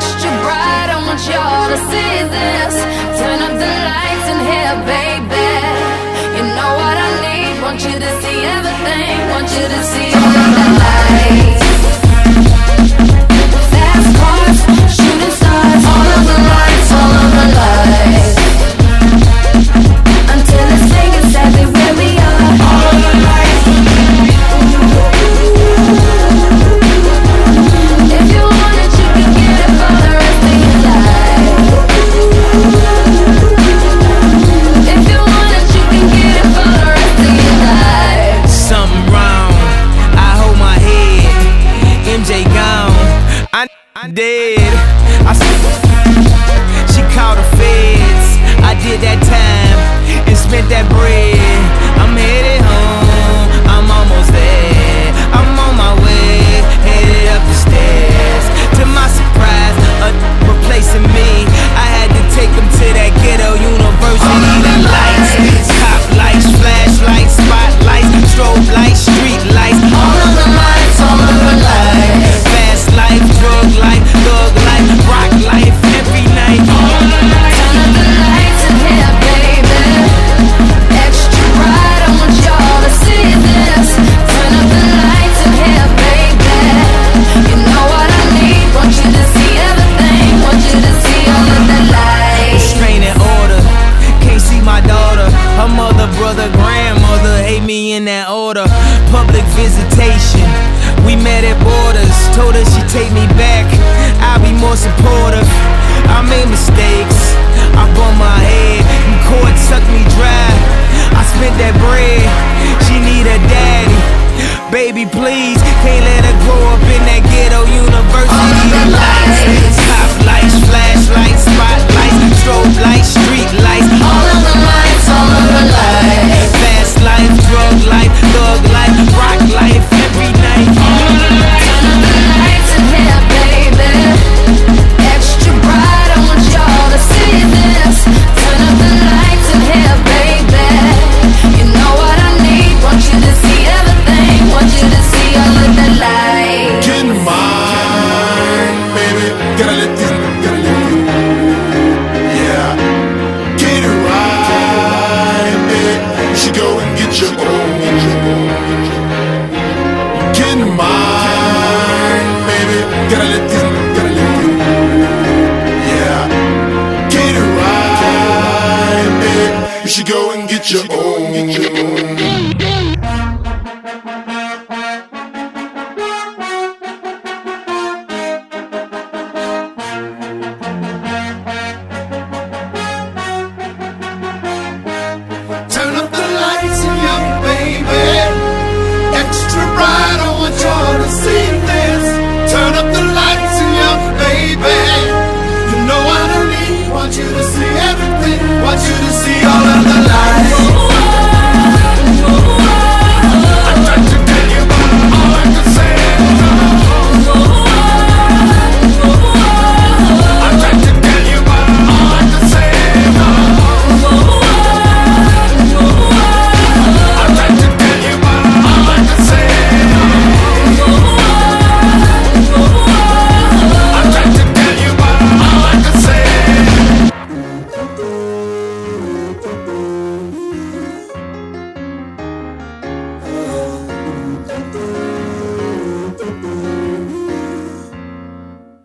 extra bright. I want y'all to see this. Turn up the lights in here, baby. You know what I need? Want you to see everything. I did. daughter, public visitation. We met at borders, told her she'd take me back. I'll be more supportive. I made mistakes, I bumped my head, and court sucked me dry. I spent that bread, she need a daddy. Baby, please, can't let her grow up in that ghetto.